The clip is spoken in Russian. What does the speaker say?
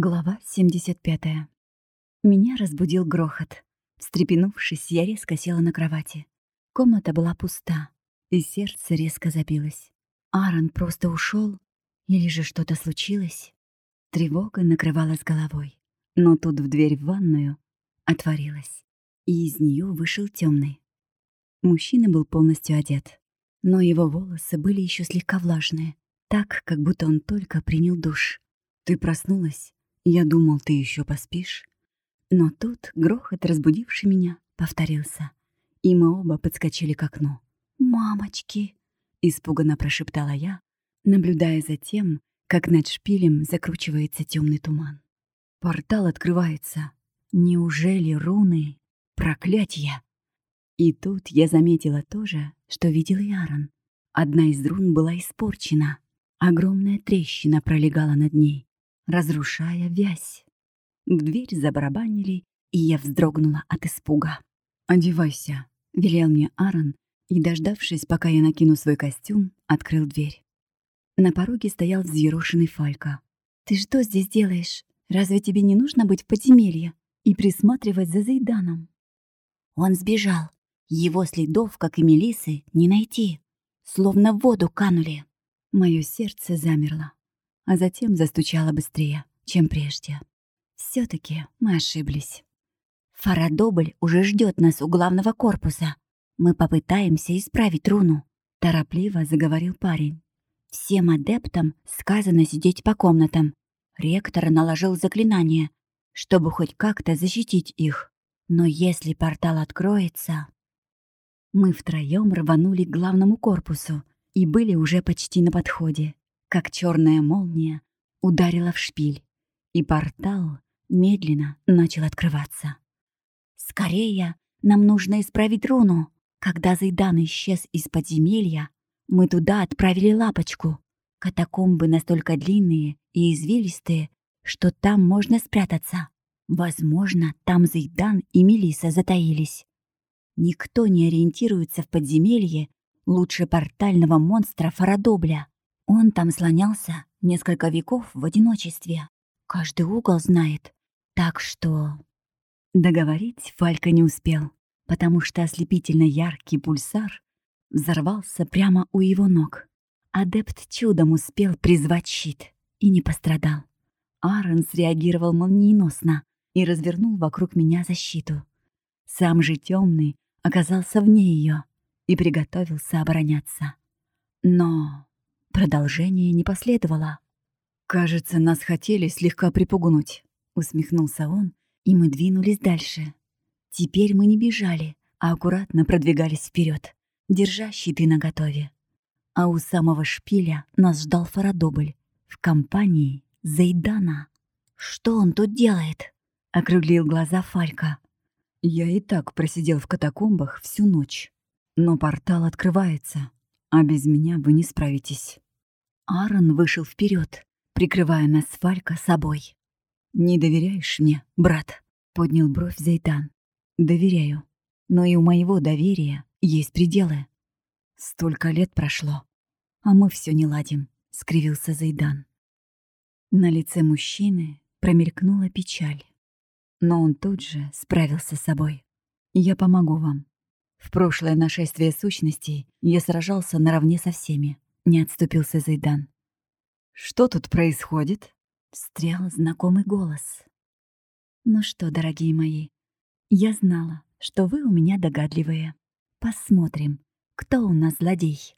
Глава 75. Меня разбудил грохот. Встрепенувшись, я резко села на кровати. Комната была пуста, и сердце резко забилось. Аарон просто ушел, или же что-то случилось? Тревога накрывала с головой. Но тут в дверь в ванную отворилась, и из нее вышел темный. Мужчина был полностью одет, но его волосы были еще слегка влажные, так, как будто он только принял душ. «Ты проснулась?» Я думал, ты еще поспишь. Но тут грохот, разбудивший меня, повторился. И мы оба подскочили к окну. «Мамочки!» — испуганно прошептала я, наблюдая за тем, как над шпилем закручивается темный туман. Портал открывается. Неужели руны? Проклятье! И тут я заметила то же, что видел и Аарон. Одна из рун была испорчена. Огромная трещина пролегала над ней разрушая вязь. В дверь забарабанили, и я вздрогнула от испуга. «Одевайся», — велел мне Аарон, и, дождавшись, пока я накину свой костюм, открыл дверь. На пороге стоял взъерошенный Фалька. «Ты что здесь делаешь? Разве тебе не нужно быть в подземелье и присматривать за Зайданом?» Он сбежал. Его следов, как и Мелисы, не найти. Словно в воду канули. Мое сердце замерло а затем застучала быстрее, чем прежде. все таки мы ошиблись. Фарадобль уже ждет нас у главного корпуса. Мы попытаемся исправить руну», — торопливо заговорил парень. «Всем адептам сказано сидеть по комнатам. Ректор наложил заклинание, чтобы хоть как-то защитить их. Но если портал откроется...» Мы втроем рванули к главному корпусу и были уже почти на подходе как черная молния ударила в шпиль, и портал медленно начал открываться. «Скорее, нам нужно исправить руну. Когда Зайдан исчез из подземелья, мы туда отправили лапочку. Катакомбы настолько длинные и извилистые, что там можно спрятаться. Возможно, там Зайдан и Мелиса затаились. Никто не ориентируется в подземелье лучше портального монстра Фарадобля. Он там слонялся несколько веков в одиночестве. Каждый угол знает. Так что... Договорить Фалька не успел, потому что ослепительно яркий пульсар взорвался прямо у его ног. Адепт чудом успел призвать щит и не пострадал. Аарон среагировал молниеносно и развернул вокруг меня защиту. Сам же темный оказался вне ее и приготовился обороняться. Но Продолжение не последовало. «Кажется, нас хотели слегка припугнуть», — усмехнулся он, и мы двинулись дальше. Теперь мы не бежали, а аккуратно продвигались вперед, держа щиты наготове. А у самого шпиля нас ждал Фарадобль в компании Зайдана. «Что он тут делает?» — округлил глаза Фалька. «Я и так просидел в катакомбах всю ночь. Но портал открывается, а без меня вы не справитесь». Аарон вышел вперед, прикрывая нас Фалька собой. «Не доверяешь мне, брат?» — поднял бровь Зайдан. «Доверяю. Но и у моего доверия есть пределы. Столько лет прошло, а мы все не ладим», — скривился Зайдан. На лице мужчины промелькнула печаль. Но он тут же справился с собой. «Я помогу вам. В прошлое нашествие сущностей я сражался наравне со всеми. Не отступился Зайдан. «Что тут происходит?» Встрял знакомый голос. «Ну что, дорогие мои, я знала, что вы у меня догадливые. Посмотрим, кто у нас злодей».